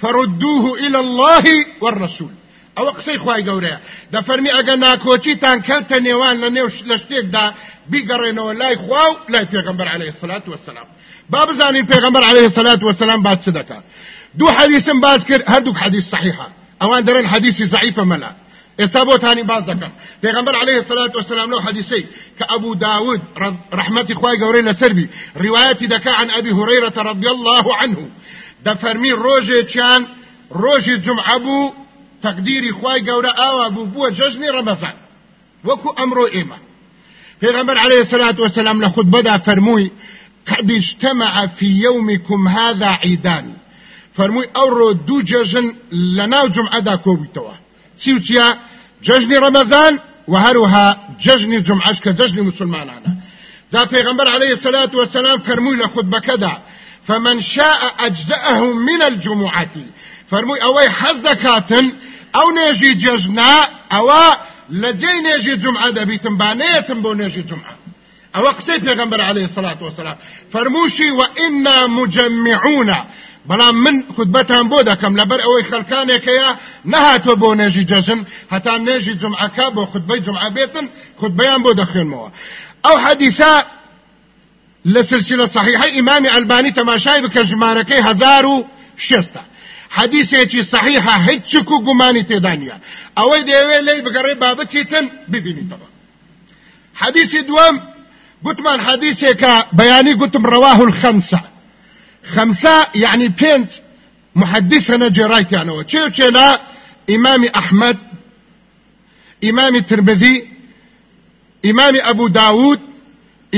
فردوه إلى الله والرسول. أو قسەی خوای گەورەیە. دەفەرمی ئەگە ناکۆچیتان کەوتە نێوان لە نێو لە شتێکدا بیگەڕێنەوە لای خوا و لای پێغەمبەر عليه الصلاة والسلام با بزانین پێغەمبەر عليه الصلاة والسلام باز چ دەکات. دوو حەدیثم باز کرد هەردوو حەدیث صحیحە. ئەوان دەرن حەدیثی ضعیفە مەلا. ئێستا بۆتانی باز دەکەم. پێغەمبەر عليه الصلاة والسلام لەو حەدیثەی کە ئەبوو داود رحمەتی خوای گەورەی لەسەر بی ڕیوایەتی دەکا عن أبي هريرة رضی الله عنه. دەفەرمی ڕۆژێکیان ڕۆژی جمعە بوو تقدیری خوای گەورە ئاوا بوو بووە جەژنی ڕەمەزان وەکو ئەمڕۆ ئێمە پێغەمبەر عليه الصلاة والسلام لە خطبەدا فەرمووی قد اجتمع في يومكم هذا عيدان. فەرمووی ئەوڕۆ دوو جەژن لە ناو جمعەدا کۆبیتەوە چی و چیە جەژنی ڕەمەزان و هەروها جەژنی جمعەش کە جەژنی پێغەمبەر عليه الصلاة والسلام فەرمووی لە خطبەکەدا فمن شاء أجزأه من الجمعة. فرموي أوي حز دكاتن أو نيجي جزنا أو لجي نيجي جمعة دبيتن بانيتن بو نيجي جمعة أو قسي پیغمبر عليه الصلاة والسلام فرموشي وإنا مجمعون بەڵام من خودبەتان بۆ دەکەم لەبەر ئەوەی خەلکانێکەیە نەهاتۆ بۆ نێژی جەژن هەتا نێژی جمعەکە بۆ خودبەی جمعە بێتن خودبەیان بۆ دەخوێنمەوە. ئەو حەدیثە لسلسلة صحيحة ألباني تماشای بکە ژمارەکەی هزار و شێستە حەدیسێکی صحیحە هیچ و گومانی تێدانە ئەوەی دەوێت لی بگەڕێ بابەتیتن ببینیتەوە حەدیسی دووەم گوتمان حەدیسێکە بەیانی گوتم رواه الخمسة. خمسة يعني بينت محدثنا جرايتانەوە چێ چێنا إمام أحمد إمام الترمذي إمام أبو داود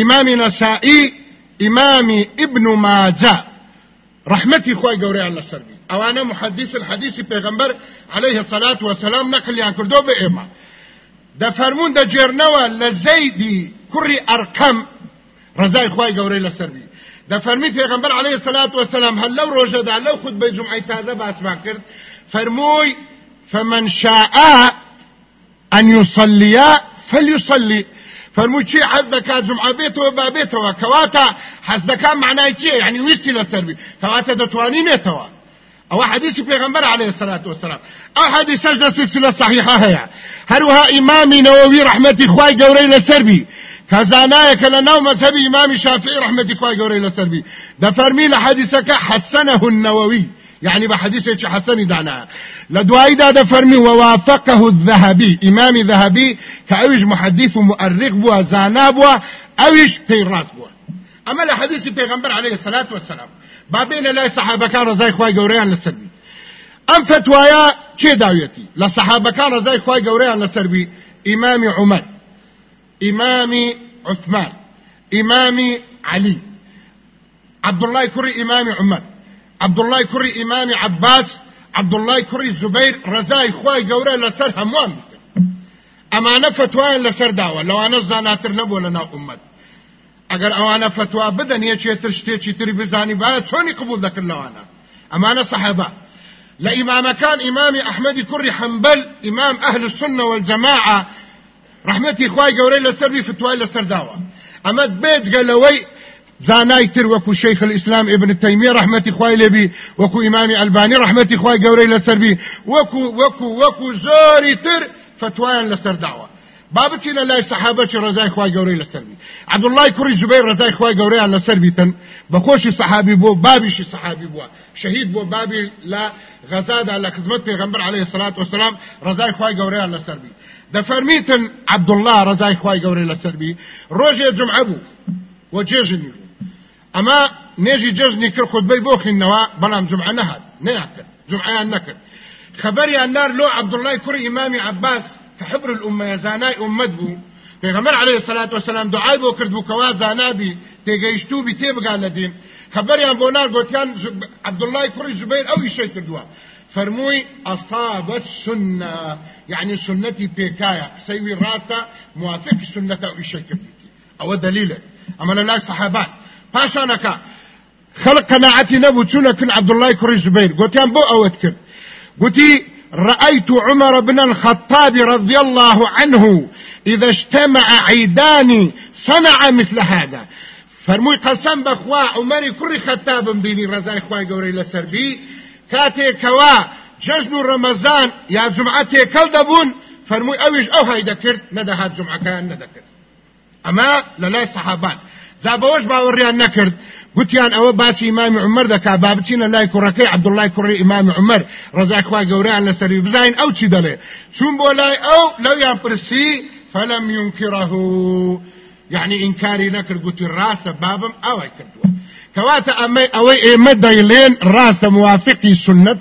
إمام نسائي إمام ابن ماجه. رحمتي خوي قوري على السربي أو أنا محدث الحديث پیغمبر عليه الصلاة والسلام نقل يعني كردو بإيما دا فرمون دا جيرنوا لزيدي كري أركم. رزاي خوي قوري لسربي دا فرمي پیغمبر عليه الصلاة والسلام هل لو روجه دا لو خد بجمعي تازة باسما كرد. فرموي فمن شاء أن يصلي فليصلي. فرمو چی حز دکا جمعه بیتو با بیتو کواتا حز دکا معنای چیه یعنی ویستی لسر کواتا دتوانی أو حديث پیغمبر عليه الصلاة والسلام. أو حديث سجدة سلسلة صحيحة هي. هروها امامي نووي رحمتي خواي قوري لسربي؟ كزانايك لناو مذهبي امامي شافعي رحمتي خواي قوري لسربي. ده فرمي لحديثك حسنه النووي. يعني بحديث حسني دعنا لدواي دا فرمي ووافقه الذهبي. إمام ذهبي كأوش محدث مؤرخ بوا زانا بوا اوش راس بوا. أما لحديث پیغمبر عليه الصلاة والسلام. بابين لا صحابة كان رضاي خواهي قوريان لسربي ام فتوايا چه داويتي لصحابة كان رضاي خواهي قوريان لسربي امام عمر إمام عثمان إمام علي عبد الله كري إمام عمر عبد الله كري إمام عباس عبد الله كري زبير رزاي خواي قوري لسر هموان ئەمانە فتوایان لەسەر داوە لەوانە زاناتر نەبوو لە ناو ئومەت ئەگەر ئەوانە فتوا بدەن یەکێتر شتێکی تری بزانی باە چۆنی قبول دەکرد لەوانە ئەمانە سەحەبە لە ئیمامەکان ئیمامی ئەحمەدی کوڕی حەمبەل ئیمام ئەهل السنة والجەماعە ڕحمەتی خوای گەورەی لەسەروی فتوای لەسەر داوە ئەمە بێجگە لەوەی زانای تر وەکو شیخ الإسلام ابن تەیمیە ڕحمەتی خوای لێبی وەکو ئیمامی ئەلبانی ڕحمەتی خوای گەورەی لەسەربی وەکو وەکو وەکو زۆری تر فتوایان لەسەر داوە با بچینە لای سەحابەی ڕزای خوای گەورەی لەسەربی عبدالله کوڕی جوبەی ڕزای خوای گەورەیان لەسەر بیتن بەخۆشی سەحابی بۆ بابیشی سەحابی بووە شەهید بۆ بابی لە غەزادا لە خزمەت پێغەمبەر عليه الصلاة والسلام ڕزای خوای گەورەیان لەسەربی دەفەرمیتن عبدالله ڕزای خوای گەورەی لەسەربی ڕۆژێ جمعە بوو و جێژنی بوو ئەمە نێژی جەژنی کرد خودبەی بۆ خینەوە بەڵام جمعە نەهات نەیاکرد جمعەیان نەکرد خبر النار لو عبد الله كري إمام كحبر الأمة زاناي أمت بو. پیغمبر عليه الصلاة والسلام دعای بو کرد بو کوا زانابی تیگیشتو بی تیبگا لدین خبریان بو نار گوتیان عبد الله كري زبير أو ایشی کردوا فرموي أصاب السنة. يعني سنتي بيكايا. سيوي راستا موافق سنة أو كبديتي أو دليل. أما لا صحابان باشانكا خلق قناعتي نبو تشونا عبد الله كري زبير. قلت بو أوت كرد قلت رأيت عمر بن الخطاب رضي الله عنه إذا اجتمع عيدان صنع مثل هذا. فرموي قسم بخوا عمر كل خطاب بيني رزاي خواي قوري لسربي. كاتي كوا ججن رمضان يا جمعتي دبون فرموي أويش أو هاي ذكرت ندهات جمعة كان ندكرت. أما للا صحابان. زابوش باوريان نكرت. گوتیان ئەوە باسی ئیمامی عمر دەکا با بچینە لای کوڕەکەی عبدوڵای کوڕی ئیمامی عمر. ڕزاخوا گەوریان لەسەری بزین ئەو چی دەڵێ چون بۆ لای ئەو لەویان پرسی فلم ينكره. يعني إنكاري نكر قلت الراس بابم أو كردوا كواتا أمي أوي إيمة دايلين راس موافقي سنة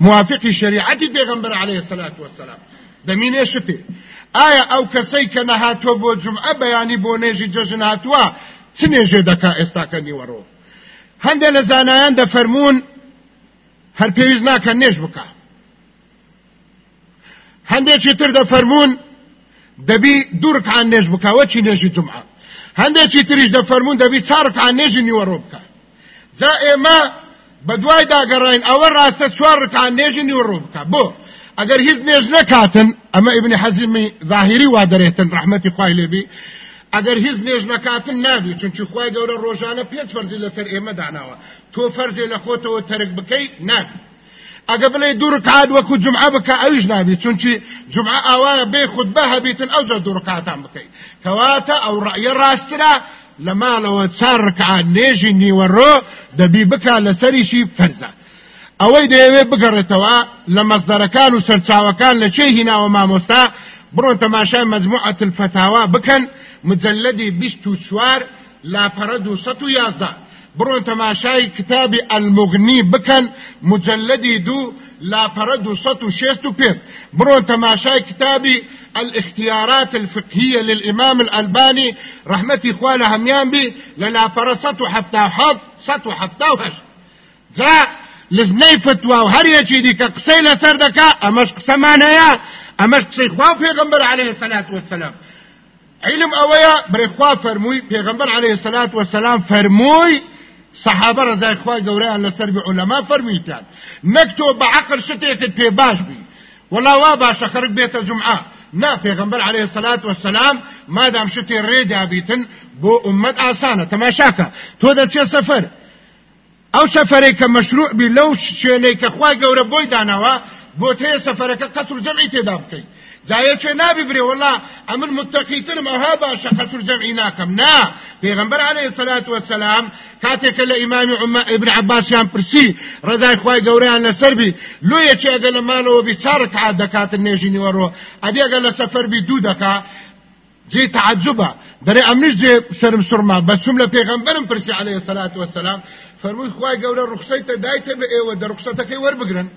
موافقي شريعتي بيغمبر عليه الصلاة والسلام. دمين يشتي آية أو كسيك نهاتو بو جمعة بياني بو نيجي جوجن هاتوا چ نێژێ دەکا؟ ئێستاکە نیوەڕۆ. هەندێک لە زانایان دەفەرمونون هەر پێویست ناکە نێژ بکە هەندێکی تر دەفەرمونون دەبی دوورکان نێژ بکەوە چی نێژی جمعە هەندێکی تریش دەفەرمونون دەبی چارکان نێژی نیوەڕۆ بکە جا ئێمە بە دوای داگەڕین ئەوە ڕاستە چوار ڕکان نێژی نیوەڕۆ بکە بۆ ئەگەر هیچ نێژ نەکاتن ئەمە ئبنی حەزیمی ظاهری وا دەرێتن ڕحمەتی خوای لێبی ئەگەر هیچ نێژ نەکاتن نابی چونچ خی گەورە ڕۆژانە پێچ فەرزی لەسەر ئێمە داناوە. تۆ فەرزێ لە خۆتەوە تەرک بکەی نابی. ئەگە بڵێ دوورکات وەکو جمعە بکە ئەویش نابی چونچی جمعە ئاوایە بێ خود بە هەبیتن ئەو جە دوورکاتان بکەیت کەواتە ئەو ڕەیە ڕاسترا لە ماڵەوە چار ڕکعات نێژی نیوەڕۆ دەبی بکە لەسەریشی فەرزە. ئەوەی دەیەوێت بگەڕێتەوە لە مەزدەرەکان و سەرچاوەکان لە چێ هیناوە مامۆستا بڕۆن تەماشای مەجموعەت الفتاوا بکەن. مجلدی بیست و چوار لاپەرە دووسەد و یازدا بڕۆن تەماشای کتابی المغنی بکەن مجلدی دوو لاپەرە دووسەد و شێست و پێت. بڕۆن تەماشای کتابی الاختيارات الفقهية للإمام الألباني رحمتي إخوانها هميان بي للا برسط حفتا حف سط حفتا وهش جاء لزني فتوى وهر يجي دي كقسي لسردك أمش قسمانا يا أمش قسي خواه في غنبر عليه الصلاة والسلام علم اویا برخوا فرموی پیغمبر علیه الصلاة والسلام فرموی صحابة رضای خواه گوریان لسر بی علماء فرمیتان نکتو بعقل شتیکت پی باش بی ولا وا باشا خرق بیت الجمعه نا پیغمبر علیه الصلاة والسلام ما دام شتی ریدی بیتن بو أمت آسانة. تماشاکا تو دا چه سفر؟ أو سفری که مشروع بی لو شوێنەی کە خوا گەورە بۆی داناوە بۆ تەیە سەفەرەکە قەتر جەمعی تێدا بکەیت جایەکێ نابی برێ وڵا ئەمن متەقیترم ئەها باشە قەتر جەمعی ناکەم نا پێغەمبەر عليه الصلاة والسلام کاتێکە لە ئیمامی ابن عباسیان پرسی ڕزای خوای گەورەیان لەسەر بی لۆیەکی ئەگە لە مالەوە بی چار ڕکعات دەکاتن نێژی نیوەڕۆ ئەدی ئەگە لە سەفەر بی دوو دەکا جێ تعجبە دەرێ ئەمنیش جێ سرم سرما بەچوم لە پێغەمبەرم پرسی عليه الصلاة والسلام فەرمووی خوای گەورە ڕوخسەیتە دایتە بە ئێوە دە ڕوخسەتەکەی وەربگرن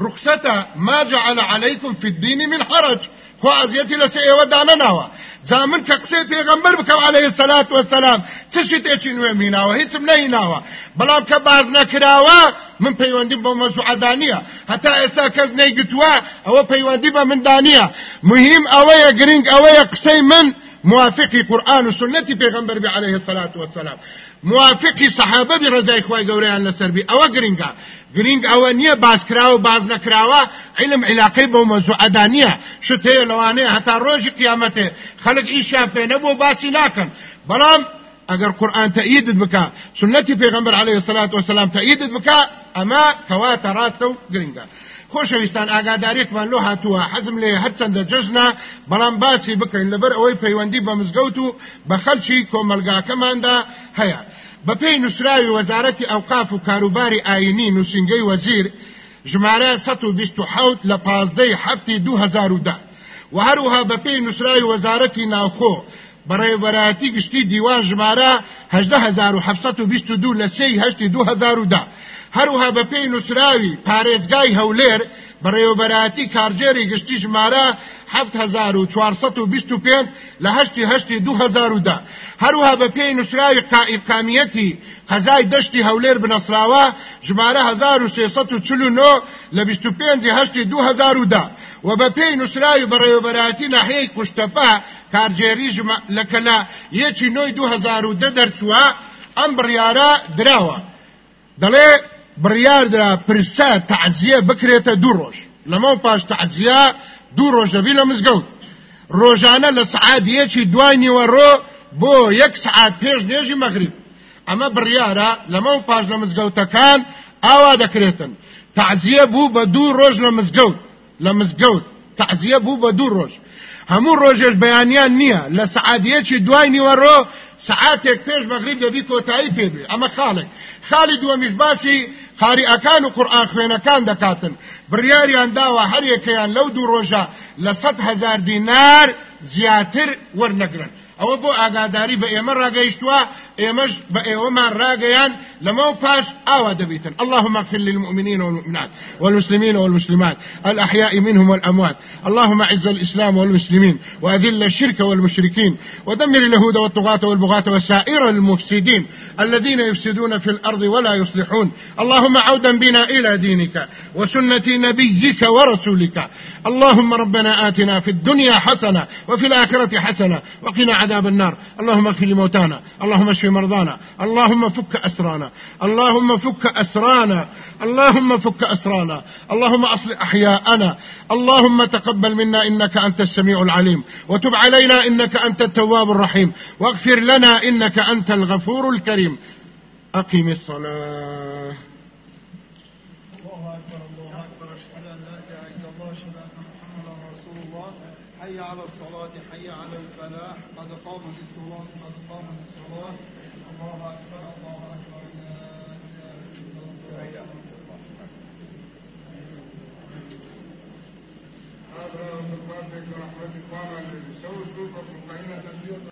رخصة ما جعل عليكم في الدين من حرج. خۆ ئەزیەتی لەسێ ئێوە دانەناوە جا من کە قسەی پێغەمبەر بکەم عليه سەلات وەسەلام چشی تێکی نوێ میناوە هیچم نەهیناوە بەڵام کە باز نەکراوە من پەیوەندیم بۆ مەزوعەدانیە هەتا ئێستا کەس نەیگتووە ئەوە پەیوەندی بە مندانیە مهم ئەوەیە گرنگ ئەوەیە قسەی من موافقی قرآن و سنتی پیغمبر بی عليه الصلاة والسلام. موافقی صحابه بی رضای خوای گەورەیان لەسەر بی. ئەوە گرنگە گرنگ ئەوە نییە باسکراوە باز نەکراوە علم علاقەی بۆ مەزوعەدا نییە شت هەیە لەوانەیە هەتا ڕۆژی قیامەتێ خەڵک ئیشیان پێ نەبوو باسی ناکەن بەڵام ئەگەر قورآن تەئیدت بکە سنەتی پێغەمبەر عليه الصلاة والسلام تەئیدت بکە ئەمە کەواتە ڕاستە و گرنگە خۆشەویستان ئاگادارێکمان لۆ هاتووە حەزم لێ هەرچەندە جژنا بەڵام باسی بکەین لەبەر ئەوەی پەیوەندی بە مزگەوت و بە خەلکی بەپێی نووسراوی وەزارەتی ئەوقاف و کاروباری ئاینی نووسنگەی وەزیر ژمارە 1970 لە پازدەی هەفتی 2010 و هەروها بەپێی نووسراوی وەزارەتی ناوخۆ بەڕێوەبەرەتی گشتی دیوان ژمارە 1922 لە سێی هەشتی 2010 هەروها بە پێی نووسراوی پارێزگای هەولێر بەڕێوەبەراتی کارجێری گشتی ژمارە 1925 لە هەشتی هەشتی 2010 هەروها بە پێی نووسراوی قائقامیەتی قەزای دەشتی هەولێر بنەسراوە ژمارە 1349 لە 25 هەشتی 2010 و بە پێی نووسراوی بەڕێوەبەراتی ناحەیەی کوشتەپە کارجێری لەکەلا یەکی نۆی 2010 دەرچووە ئەم بڕیارە دراوە. دەڵێ بڕیاردرا پرسە تعزیە بکرێتە دوو ڕۆژ. لەمە پاش تعزیە دوو ڕۆژ دەبی لە مزگەوت. ڕۆژانە لە سعادیەکی دوای نیوەڕۆ بۆ یەک سعات پێش نێژی مەغریب. ئەمە بڕیارە لەمە پاش لە مزگەوتەکان ئاوا دەکرێتن. تعزیە بوو بە دوو ڕۆژ لە مزگەوت. لە مزگەوت. تعزیە بوو بە دوو ڕۆژ. هەموو ڕۆژێش بەیانیان نییە. لە سعادیەکی دوای نیوەڕۆ سعاتێک پێش مەغریب دەبی کۆتایی پێبێ ئەمە خاڵێک. خاڵی دووەمیش باسی قاریئەکان و قورآن خوێنەکان دەکاتن. بڕیاریان داوە هەر یەکەیان لەو دوو ڕۆژە لە سەد هەزار دینار زیاتر وەرنەگرن. ئەوە بۆ ئاگاداری بە ئێمە ڕاگەیشتووە ئێمەش بە ئێوەمان ڕاگەیان لەمە پاش ئاوا دەبیتن. اللهم اغفر للمؤمنين والمؤمنات والمسلمين والمسلمات الأحياء منهم والأموات. اللهم اعز الإسلام والمسلمين وأذل الشرك والمشركين ودمر اليهود والطغاة والبغاة وسائر المفسدين الذين يفسدون في الأرض ولا يصلحون. اللهم عودا بنا إلى دينك وسنة نبيك ورسولك. اللهم ربنا آتنا في الدنيا حسنة وفي الآخرة حسنة وقنا عذاب النار. اللهم اغفر لموتانا. اللهم اشف مرضانا. اللهم فك أسرانا. اللهم فك أسرانا. اللهم فك أسرانا. اللهم أصل أحياءنا. اللهم تقبل منا إنك أنت السميع العليم. وتب علينا إنك أنت التواب الرحيم. واغفر لنا إنك أنت الغفور الكريم. أقم الصلاة حي على الصلاة حي على الفلاح قد قامت الصلاة قد قامت الصلاة الله أكبر الله أكبر هذا رحمتك ورحمتك وعلى سوى سوفكم فإن تسبيح